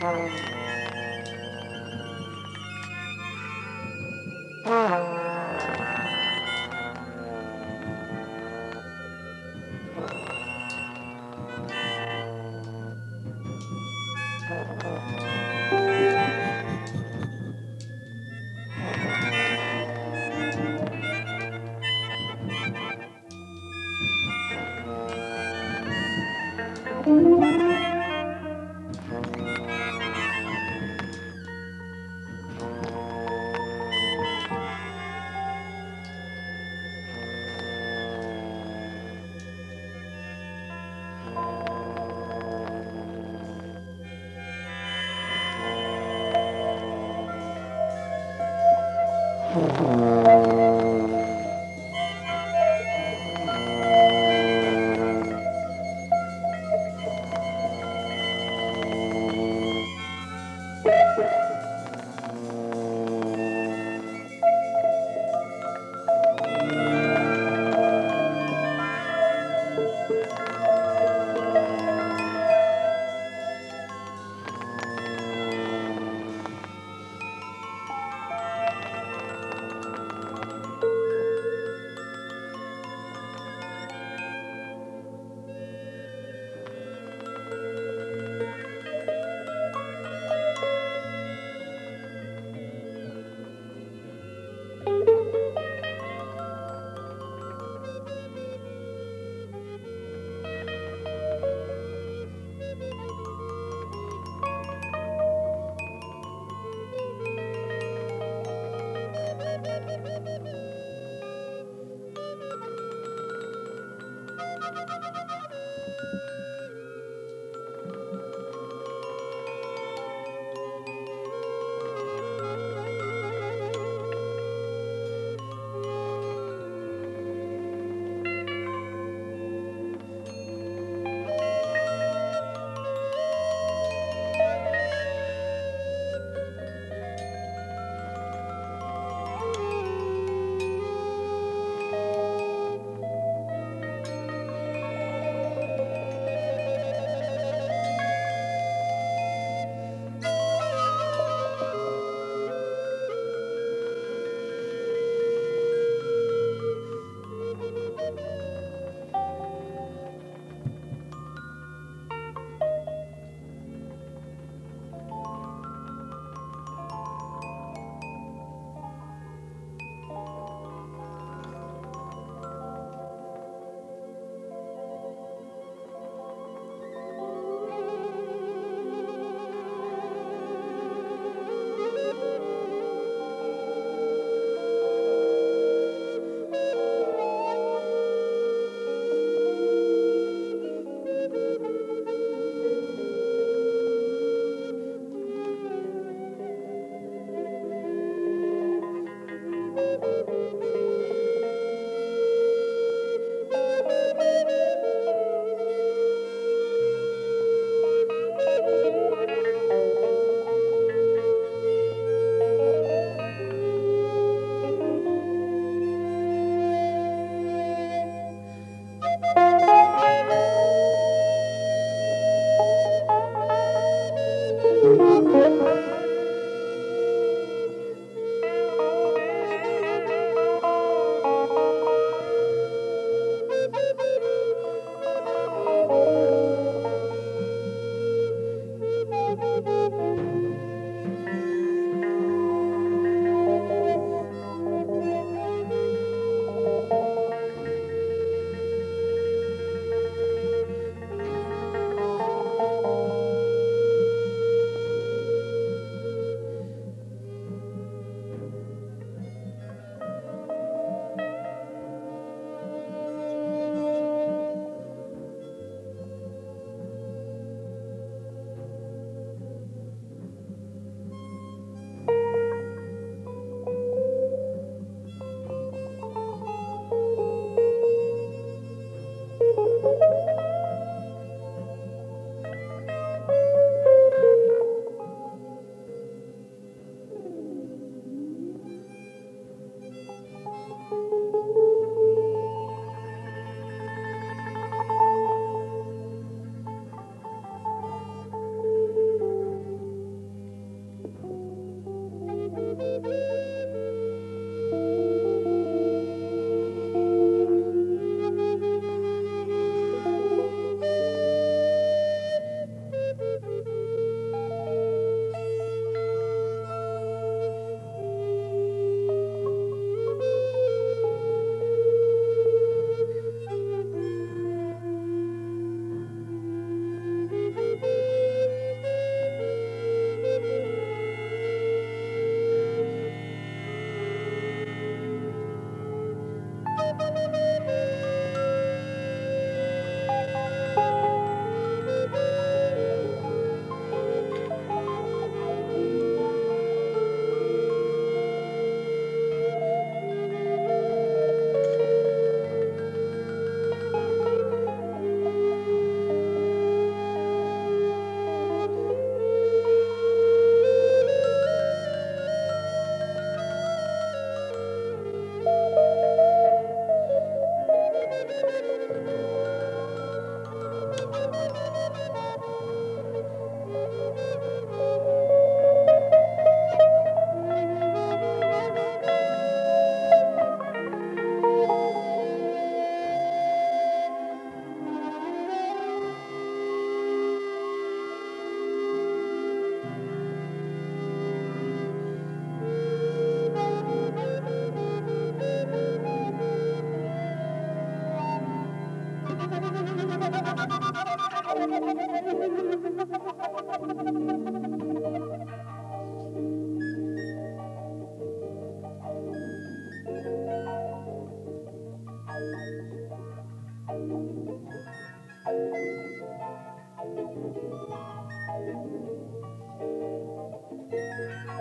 嗯。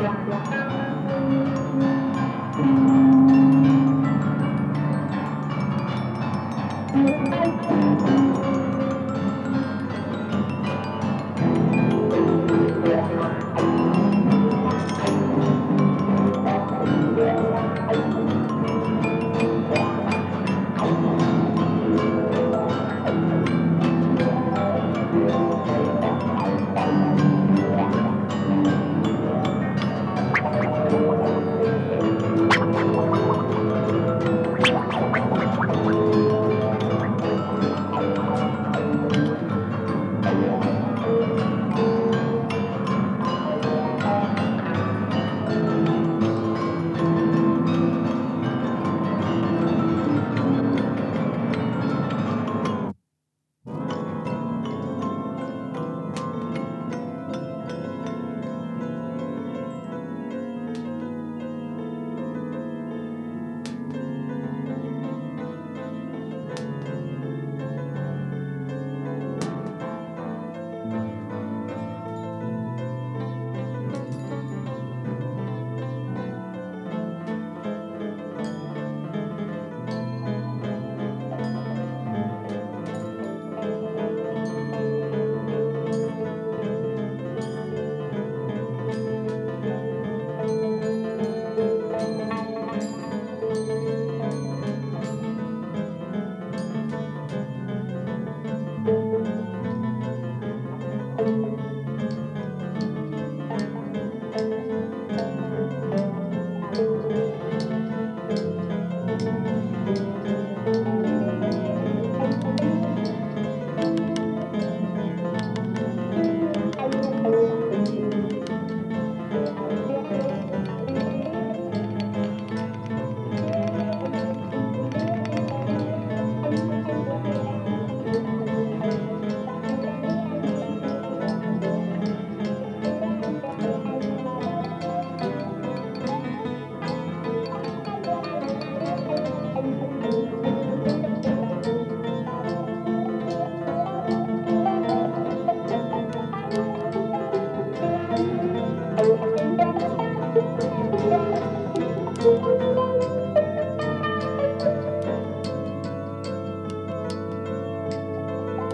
Yeah, yeah.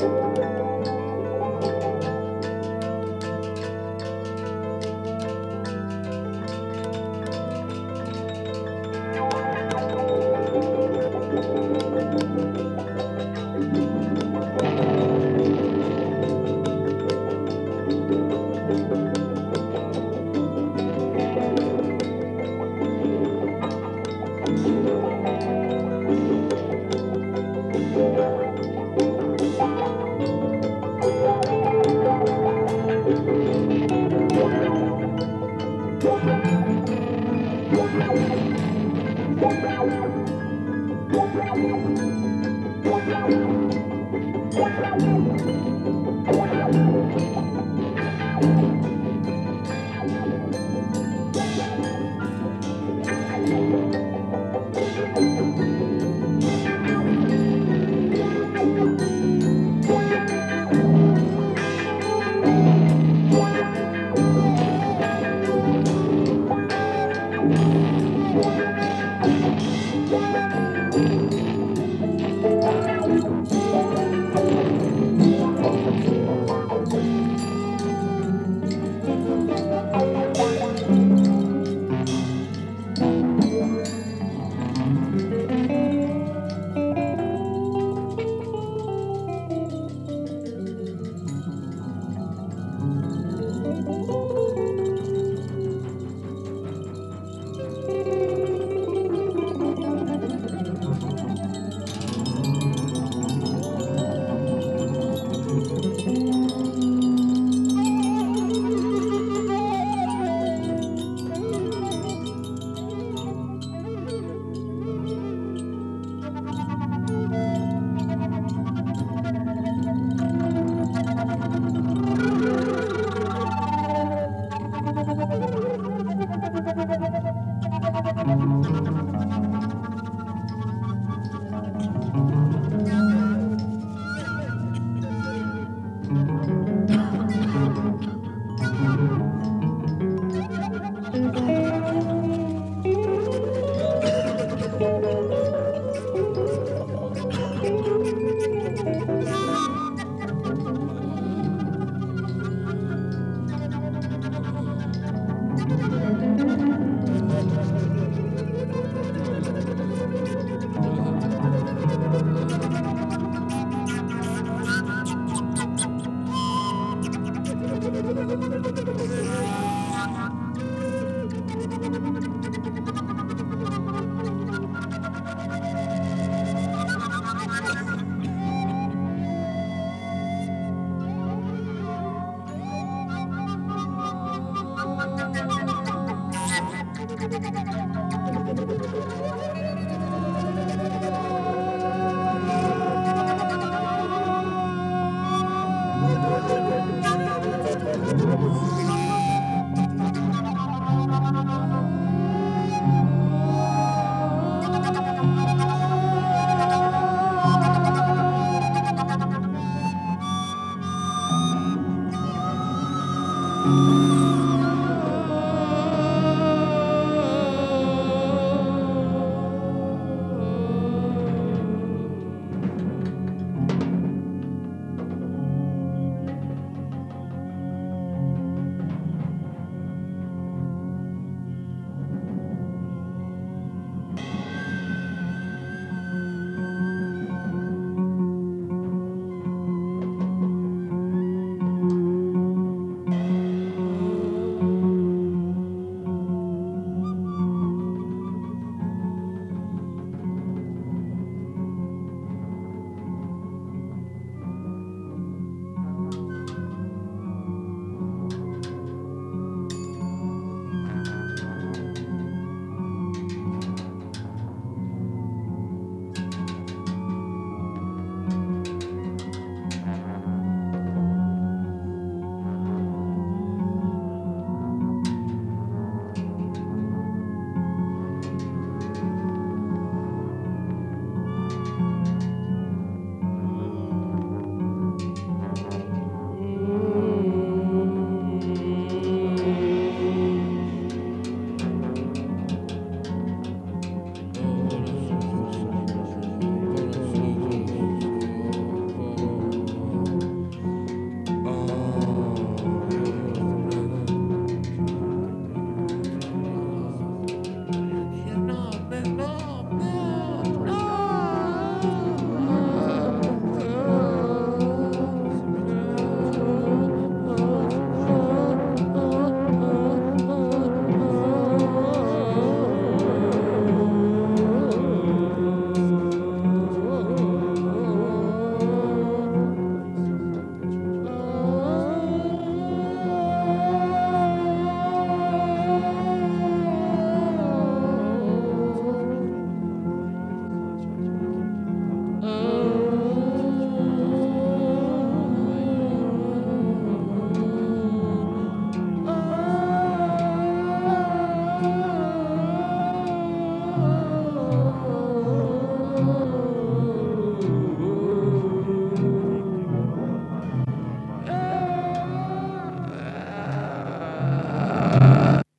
Música